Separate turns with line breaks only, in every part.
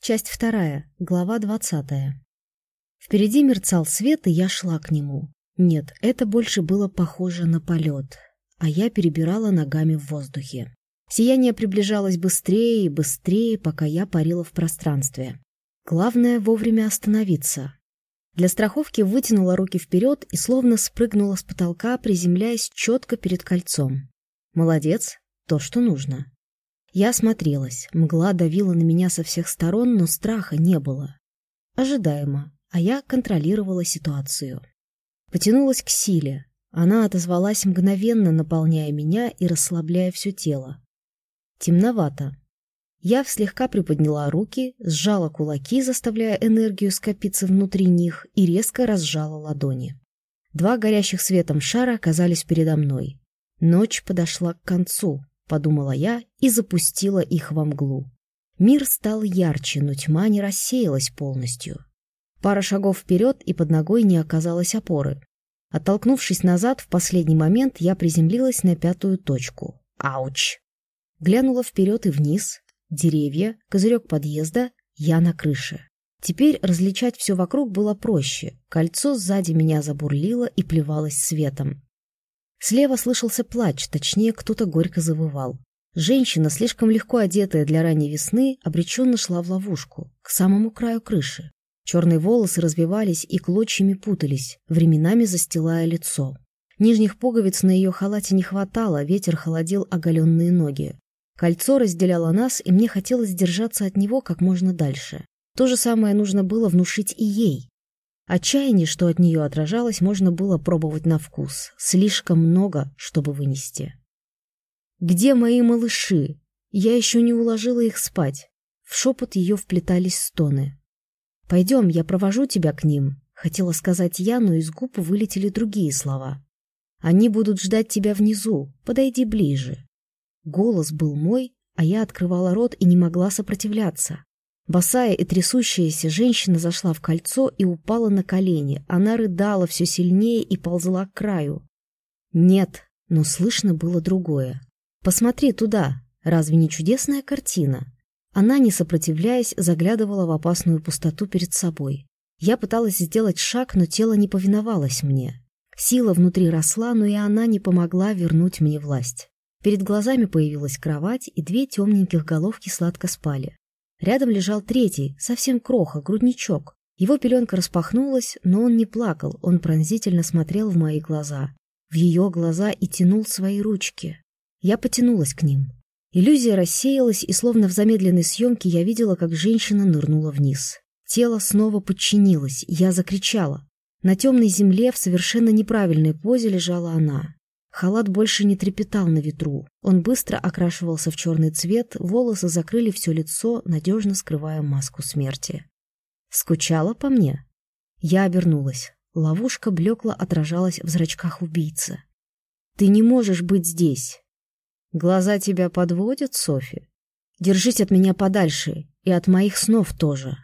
Часть вторая, глава двадцатая. Впереди мерцал свет, и я шла к нему. Нет, это больше было похоже на полет, а я перебирала ногами в воздухе. Сияние приближалось быстрее и быстрее, пока я парила в пространстве. Главное — вовремя остановиться. Для страховки вытянула руки вперед и словно спрыгнула с потолка, приземляясь четко перед кольцом. Молодец, то, что нужно. Я осмотрелась. Мгла давила на меня со всех сторон, но страха не было. Ожидаемо, а я контролировала ситуацию. Потянулась к силе. Она отозвалась мгновенно, наполняя меня и расслабляя все тело. Темновато. Я слегка приподняла руки, сжала кулаки, заставляя энергию скопиться внутри них, и резко разжала ладони. Два горящих светом шара оказались передо мной. Ночь подошла к концу, подумала я и запустила их во мглу. Мир стал ярче, но тьма не рассеялась полностью. Пара шагов вперед, и под ногой не оказалось опоры. Оттолкнувшись назад, в последний момент я приземлилась на пятую точку. Ауч! Глянула вперед и вниз. Деревья, козырек подъезда, я на крыше. Теперь различать все вокруг было проще. Кольцо сзади меня забурлило и плевалось светом. Слева слышался плач, точнее, кто-то горько завывал. Женщина, слишком легко одетая для ранней весны, обреченно шла в ловушку, к самому краю крыши. Черные волосы развивались и клочьями путались, временами застилая лицо. Нижних пуговиц на ее халате не хватало, ветер холодил оголенные ноги. Кольцо разделяло нас, и мне хотелось держаться от него как можно дальше. То же самое нужно было внушить и ей. Отчаяние, что от нее отражалось, можно было пробовать на вкус. Слишком много, чтобы вынести. «Где мои малыши? Я еще не уложила их спать». В шепот ее вплетались стоны. «Пойдем, я провожу тебя к ним», — хотела сказать я, но из губ вылетели другие слова. «Они будут ждать тебя внизу. Подойди ближе». Голос был мой, а я открывала рот и не могла сопротивляться. Босая и трясущаяся женщина зашла в кольцо и упала на колени. Она рыдала все сильнее и ползла к краю. Нет, но слышно было другое. «Посмотри туда! Разве не чудесная картина?» Она, не сопротивляясь, заглядывала в опасную пустоту перед собой. Я пыталась сделать шаг, но тело не повиновалось мне. Сила внутри росла, но и она не помогла вернуть мне власть. Перед глазами появилась кровать, и две темненьких головки сладко спали. Рядом лежал третий, совсем кроха, грудничок. Его пеленка распахнулась, но он не плакал, он пронзительно смотрел в мои глаза. В ее глаза и тянул свои ручки. Я потянулась к ним. Иллюзия рассеялась, и словно в замедленной съемке я видела, как женщина нырнула вниз. Тело снова подчинилось, я закричала. На темной земле в совершенно неправильной позе лежала она. Халат больше не трепетал на ветру. Он быстро окрашивался в черный цвет, волосы закрыли все лицо, надежно скрывая маску смерти. «Скучала по мне?» Я обернулась. Ловушка блекла отражалась в зрачках убийцы. «Ты не можешь быть здесь!» «Глаза тебя подводят, Софи? Держись от меня подальше, и от моих снов тоже!»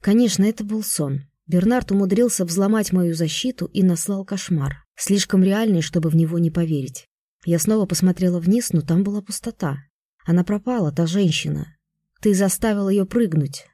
Конечно, это был сон. Бернард умудрился взломать мою защиту и наслал кошмар. Слишком реальный, чтобы в него не поверить. Я снова посмотрела вниз, но там была пустота. Она пропала, та женщина. Ты заставил ее прыгнуть.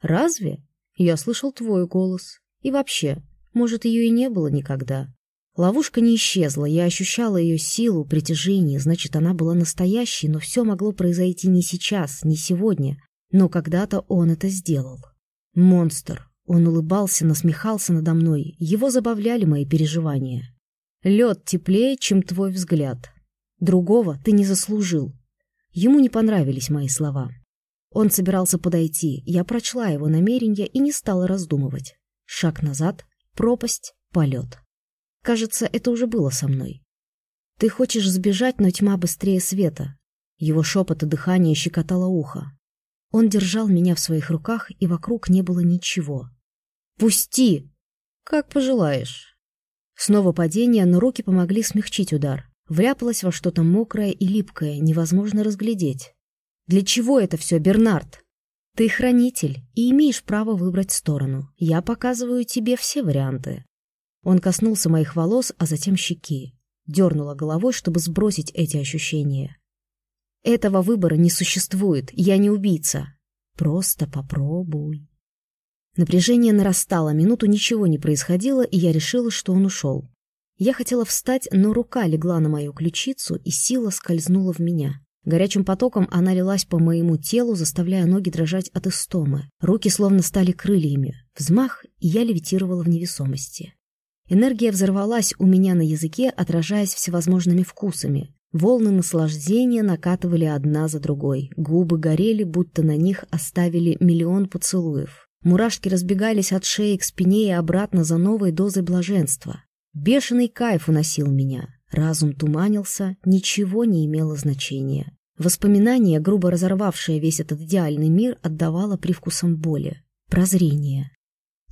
Разве? Я слышал твой голос. И вообще, может, ее и не было никогда. Ловушка не исчезла, я ощущала ее силу, притяжение, значит, она была настоящей, но все могло произойти не сейчас, не сегодня. Но когда-то он это сделал. Монстр. Он улыбался, насмехался надо мной, его забавляли мои переживания. Лед теплее, чем твой взгляд. Другого ты не заслужил. Ему не понравились мои слова. Он собирался подойти, я прочла его намерения и не стала раздумывать. Шаг назад, пропасть, полет. Кажется, это уже было со мной. Ты хочешь сбежать, но тьма быстрее света. Его шепот и дыхание щекотало ухо. Он держал меня в своих руках, и вокруг не было ничего. «Пусти!» «Как пожелаешь». Снова падение, но руки помогли смягчить удар. Вляпалась во что-то мокрое и липкое, невозможно разглядеть. «Для чего это все, Бернард?» «Ты хранитель и имеешь право выбрать сторону. Я показываю тебе все варианты». Он коснулся моих волос, а затем щеки. Дернула головой, чтобы сбросить эти ощущения. «Этого выбора не существует. Я не убийца. Просто попробуй. Напряжение нарастало, минуту ничего не происходило, и я решила, что он ушел. Я хотела встать, но рука легла на мою ключицу, и сила скользнула в меня. Горячим потоком она лилась по моему телу, заставляя ноги дрожать от истомы. Руки словно стали крыльями. Взмах, и я левитировала в невесомости. Энергия взорвалась у меня на языке, отражаясь всевозможными вкусами. Волны наслаждения накатывали одна за другой. Губы горели, будто на них оставили миллион поцелуев. Мурашки разбегались от шеи к спине и обратно за новой дозой блаженства. Бешеный кайф уносил меня. Разум туманился, ничего не имело значения. Воспоминание, грубо разорвавшее весь этот идеальный мир, отдавало привкусом боли. Прозрение.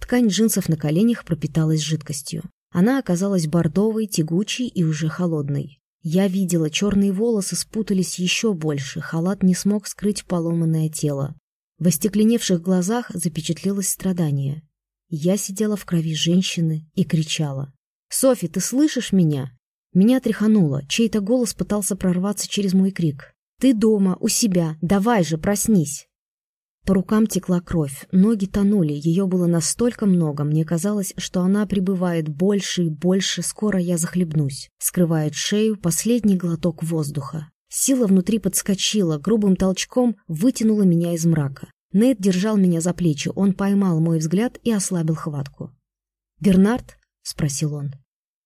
Ткань джинсов на коленях пропиталась жидкостью. Она оказалась бордовой, тягучей и уже холодной. Я видела, черные волосы спутались еще больше, халат не смог скрыть поломанное тело. В остекленевших глазах запечатлелось страдание. Я сидела в крови женщины и кричала. «Софи, ты слышишь меня?» Меня тряхануло, чей-то голос пытался прорваться через мой крик. «Ты дома, у себя, давай же, проснись!» По рукам текла кровь, ноги тонули, ее было настолько много, мне казалось, что она прибывает больше и больше, скоро я захлебнусь. Скрывает шею последний глоток воздуха. Сила внутри подскочила, грубым толчком вытянула меня из мрака. Нейт держал меня за плечи, он поймал мой взгляд и ослабил хватку. «Бернард?» — спросил он.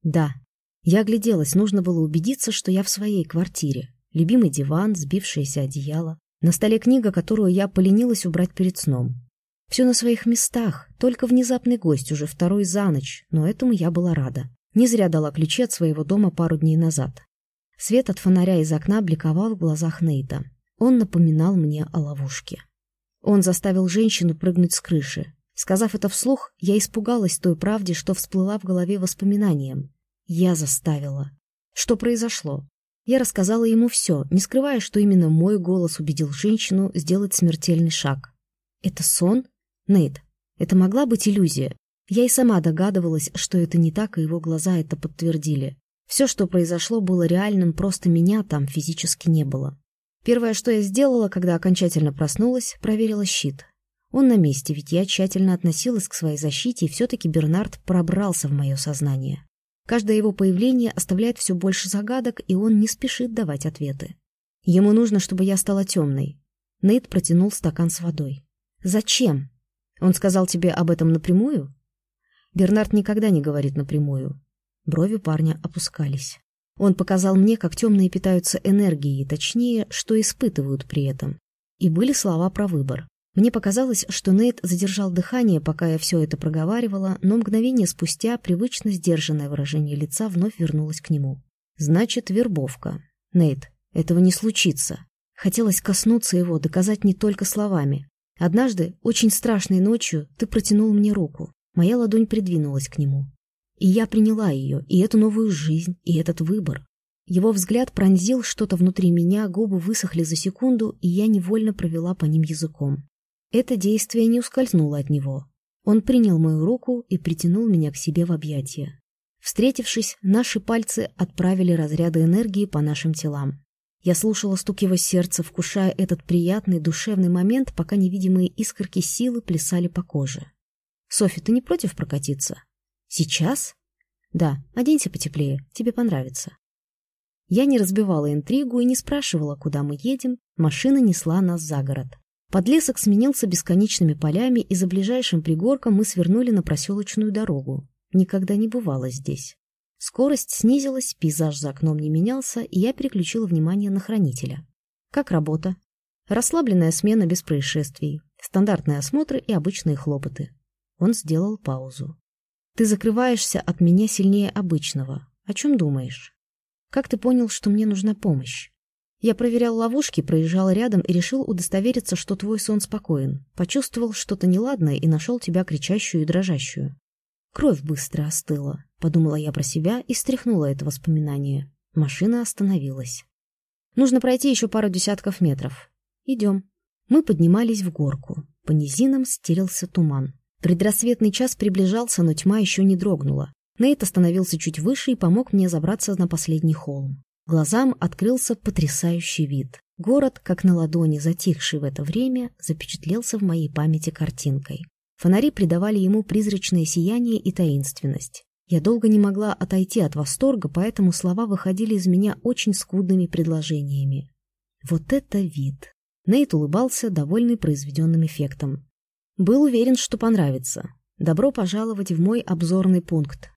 «Да». Я огляделась, нужно было убедиться, что я в своей квартире. Любимый диван, сбившееся одеяло. На столе книга, которую я поленилась убрать перед сном. Все на своих местах, только внезапный гость уже второй за ночь, но этому я была рада. Не зря дала ключи от своего дома пару дней назад. Свет от фонаря из окна бликовал в глазах Нейта. Он напоминал мне о ловушке. Он заставил женщину прыгнуть с крыши. Сказав это вслух, я испугалась той правде, что всплыла в голове воспоминанием. Я заставила. Что произошло? Я рассказала ему все, не скрывая, что именно мой голос убедил женщину сделать смертельный шаг. Это сон? Нейт, это могла быть иллюзия. Я и сама догадывалась, что это не так, и его глаза это подтвердили. Все, что произошло, было реальным, просто меня там физически не было. Первое, что я сделала, когда окончательно проснулась, проверила щит. Он на месте, ведь я тщательно относилась к своей защите, и все-таки Бернард пробрался в мое сознание. Каждое его появление оставляет все больше загадок, и он не спешит давать ответы. Ему нужно, чтобы я стала темной. Нейт протянул стакан с водой. «Зачем? Он сказал тебе об этом напрямую?» Бернард никогда не говорит напрямую. Брови парня опускались. Он показал мне, как темные питаются энергией, точнее, что испытывают при этом. И были слова про выбор. Мне показалось, что Нейт задержал дыхание, пока я все это проговаривала, но мгновение спустя привычно сдержанное выражение лица вновь вернулось к нему. «Значит, вербовка. Нейт, этого не случится». Хотелось коснуться его, доказать не только словами. Однажды, очень страшной ночью, ты протянул мне руку. Моя ладонь придвинулась к нему. И я приняла ее, и эту новую жизнь, и этот выбор. Его взгляд пронзил что-то внутри меня, губы высохли за секунду, и я невольно провела по ним языком. Это действие не ускользнуло от него. Он принял мою руку и притянул меня к себе в объятия. Встретившись, наши пальцы отправили разряды энергии по нашим телам. Я слушала стук его сердца, вкушая этот приятный душевный момент, пока невидимые искорки силы плясали по коже. «Софи, ты не против прокатиться?» «Сейчас?» «Да, оденься потеплее, тебе понравится». Я не разбивала интригу и не спрашивала, куда мы едем, машина несла нас за город. Подлесок сменился бесконечными полями, и за ближайшим пригорком мы свернули на проселочную дорогу. Никогда не бывало здесь. Скорость снизилась, пейзаж за окном не менялся, и я переключила внимание на хранителя. Как работа? Расслабленная смена без происшествий, стандартные осмотры и обычные хлопоты. Он сделал паузу. Ты закрываешься от меня сильнее обычного. О чем думаешь? Как ты понял, что мне нужна помощь? Я проверял ловушки, проезжал рядом и решил удостовериться, что твой сон спокоен. Почувствовал что-то неладное и нашел тебя кричащую и дрожащую. Кровь быстро остыла, подумала я про себя и стряхнула это воспоминание. Машина остановилась. Нужно пройти еще пару десятков метров. Идем. Мы поднимались в горку. По низинам стелился туман. Предрассветный час приближался, но тьма еще не дрогнула. Нейт остановился чуть выше и помог мне забраться на последний холм. Глазам открылся потрясающий вид. Город, как на ладони, затихший в это время, запечатлелся в моей памяти картинкой. Фонари придавали ему призрачное сияние и таинственность. Я долго не могла отойти от восторга, поэтому слова выходили из меня очень скудными предложениями. Вот это вид! Нейт улыбался, довольный произведенным эффектом. Был уверен, что понравится. Добро пожаловать в мой обзорный пункт.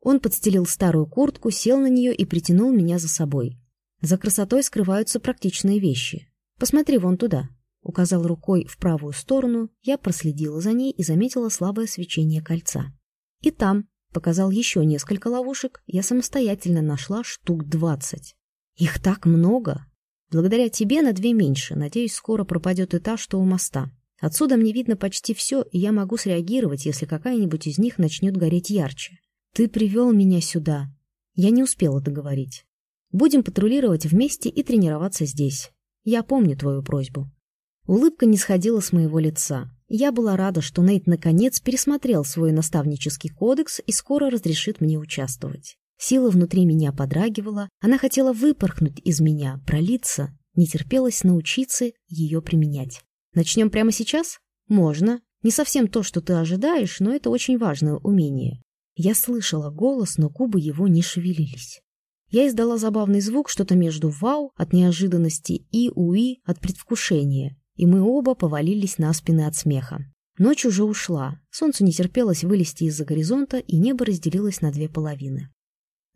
Он подстелил старую куртку, сел на нее и притянул меня за собой. За красотой скрываются практичные вещи. Посмотри вон туда. Указал рукой в правую сторону, я проследила за ней и заметила слабое свечение кольца. И там, показал еще несколько ловушек, я самостоятельно нашла штук двадцать. Их так много! Благодаря тебе на две меньше, надеюсь, скоро пропадет и та, что у моста. Отсюда мне видно почти все, и я могу среагировать, если какая-нибудь из них начнет гореть ярче. Ты привел меня сюда. Я не успела договорить. Будем патрулировать вместе и тренироваться здесь. Я помню твою просьбу». Улыбка не сходила с моего лица. Я была рада, что Нейт наконец пересмотрел свой наставнический кодекс и скоро разрешит мне участвовать. Сила внутри меня подрагивала, она хотела выпорхнуть из меня, пролиться, не терпелось научиться ее применять. Начнем прямо сейчас? Можно. Не совсем то, что ты ожидаешь, но это очень важное умение. Я слышала голос, но губы его не шевелились. Я издала забавный звук, что-то между «вау» от неожиданности и «уи» от предвкушения, и мы оба повалились на спины от смеха. Ночь уже ушла, солнце не терпелось вылезти из-за горизонта, и небо разделилось на две половины.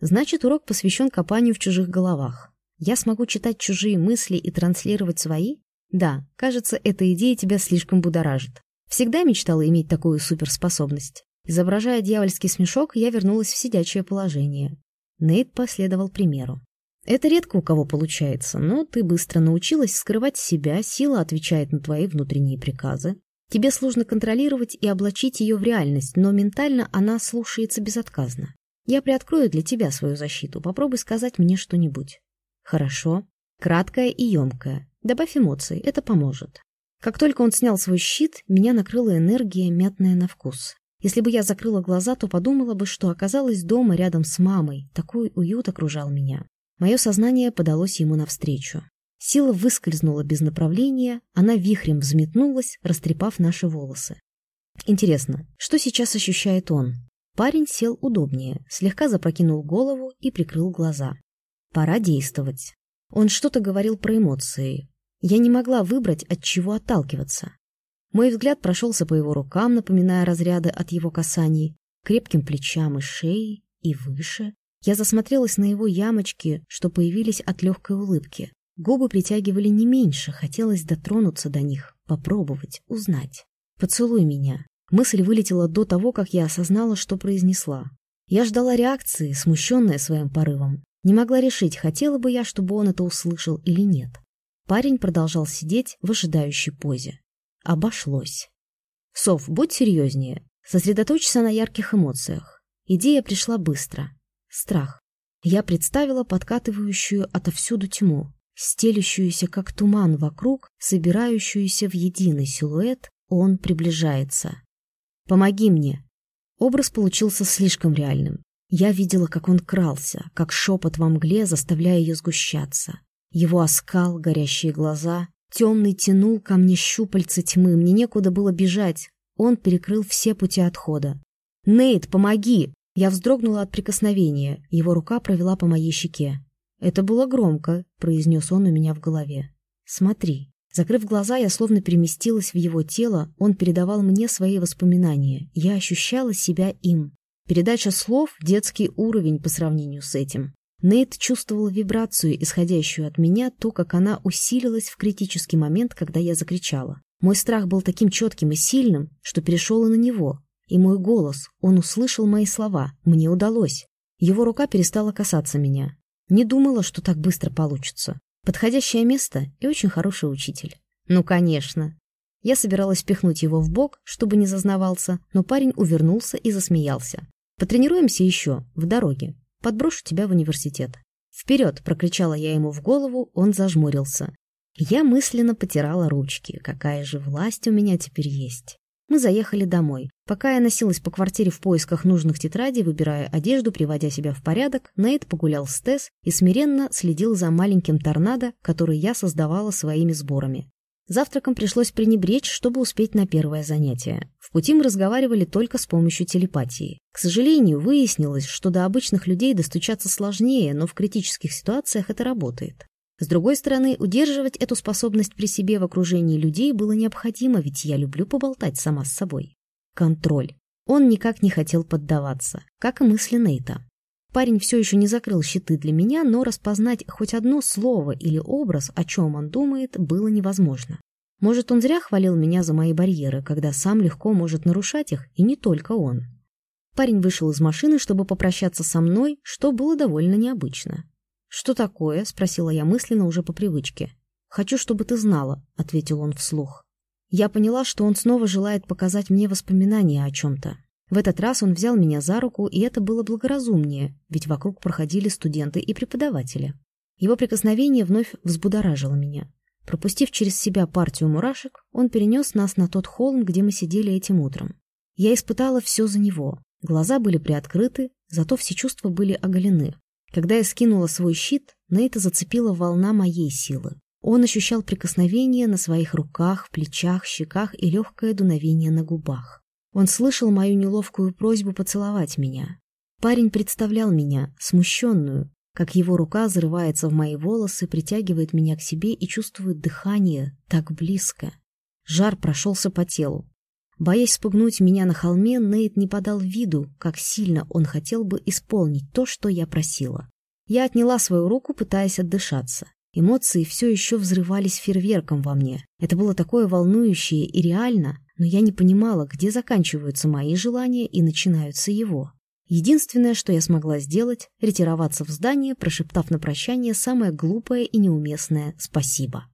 Значит, урок посвящен копанию в чужих головах. Я смогу читать чужие мысли и транслировать свои? Да, кажется, эта идея тебя слишком будоражит. Всегда мечтала иметь такую суперспособность. Изображая дьявольский смешок, я вернулась в сидячее положение. Нейт последовал примеру. Это редко у кого получается, но ты быстро научилась скрывать себя, сила отвечает на твои внутренние приказы. Тебе сложно контролировать и облачить ее в реальность, но ментально она слушается безотказно. Я приоткрою для тебя свою защиту, попробуй сказать мне что-нибудь. Хорошо. Краткое и емкое. Добавь эмоций, это поможет. Как только он снял свой щит, меня накрыла энергия, мятная на вкус. Если бы я закрыла глаза, то подумала бы, что оказалась дома рядом с мамой. Такой уют окружал меня. Мое сознание подалось ему навстречу. Сила выскользнула без направления, она вихрем взметнулась, растрепав наши волосы. Интересно, что сейчас ощущает он? Парень сел удобнее, слегка запрокинул голову и прикрыл глаза. Пора действовать. Он что-то говорил про эмоции. Я не могла выбрать, от чего отталкиваться. Мой взгляд прошелся по его рукам, напоминая разряды от его касаний, крепким плечам и шеи, и выше. Я засмотрелась на его ямочки, что появились от легкой улыбки. Губы притягивали не меньше, хотелось дотронуться до них, попробовать, узнать. «Поцелуй меня». Мысль вылетела до того, как я осознала, что произнесла. Я ждала реакции, смущенная своим порывом. Не могла решить, хотела бы я, чтобы он это услышал или нет. Парень продолжал сидеть в ожидающей позе. Обошлось. Сов, будь серьезнее. Сосредоточься на ярких эмоциях. Идея пришла быстро. Страх. Я представила подкатывающую отовсюду тьму, стелющуюся как туман вокруг, собирающуюся в единый силуэт, он приближается. «Помоги мне!» Образ получился слишком реальным. Я видела, как он крался, как шепот во мгле, заставляя ее сгущаться. Его оскал, горящие глаза, Темный тянул ко мне щупальца тьмы, мне некуда было бежать. Он перекрыл все пути отхода. «Нейт, помоги!» Я вздрогнула от прикосновения, его рука провела по моей щеке. «Это было громко», — произнес он у меня в голове. «Смотри». Закрыв глаза, я словно переместилась в его тело, он передавал мне свои воспоминания. Я ощущала себя им. Передача слов — детский уровень по сравнению с этим. Нейт чувствовал вибрацию, исходящую от меня, то, как она усилилась в критический момент, когда я закричала. Мой страх был таким четким и сильным, что перешел и на него. И мой голос, он услышал мои слова, мне удалось. Его рука перестала касаться меня. Не думала, что так быстро получится. Подходящее место и очень хороший учитель. Ну, конечно. Я собиралась пихнуть его в бок, чтобы не зазнавался, но парень увернулся и засмеялся. Потренируемся еще, в дороге. Подброшу тебя в университет. «Вперед!» — прокричала я ему в голову, он зажмурился. Я мысленно потирала ручки. Какая же власть у меня теперь есть. Мы заехали домой. Пока я носилась по квартире в поисках нужных тетрадей, выбирая одежду, приводя себя в порядок, Нейт погулял с Тесс и смиренно следил за маленьким торнадо, который я создавала своими сборами. Завтраком пришлось пренебречь, чтобы успеть на первое занятие. В пути мы разговаривали только с помощью телепатии. К сожалению, выяснилось, что до обычных людей достучаться сложнее, но в критических ситуациях это работает. С другой стороны, удерживать эту способность при себе в окружении людей было необходимо, ведь я люблю поболтать сама с собой. Контроль. Он никак не хотел поддаваться, как и мысли Нейта. Парень все еще не закрыл щиты для меня, но распознать хоть одно слово или образ, о чем он думает, было невозможно. Может, он зря хвалил меня за мои барьеры, когда сам легко может нарушать их, и не только он. Парень вышел из машины, чтобы попрощаться со мной, что было довольно необычно. «Что такое?» — спросила я мысленно уже по привычке. «Хочу, чтобы ты знала», — ответил он вслух. Я поняла, что он снова желает показать мне воспоминания о чем-то. В этот раз он взял меня за руку, и это было благоразумнее, ведь вокруг проходили студенты и преподаватели. Его прикосновение вновь взбудоражило меня. Пропустив через себя партию мурашек, он перенес нас на тот холм, где мы сидели этим утром. Я испытала все за него. Глаза были приоткрыты, зато все чувства были оголены. Когда я скинула свой щит, Нейта зацепила волна моей силы. Он ощущал прикосновение на своих руках, плечах, щеках и легкое дуновение на губах. Он слышал мою неловкую просьбу поцеловать меня. Парень представлял меня, смущенную, как его рука зарывается в мои волосы, притягивает меня к себе и чувствует дыхание так близко. Жар прошелся по телу. Боясь спугнуть меня на холме, Нейт не подал виду, как сильно он хотел бы исполнить то, что я просила. Я отняла свою руку, пытаясь отдышаться. Эмоции все еще взрывались фейерверком во мне. Это было такое волнующее и реально, но я не понимала, где заканчиваются мои желания и начинаются его. Единственное, что я смогла сделать, ретироваться в здание, прошептав на прощание самое глупое и неуместное «спасибо».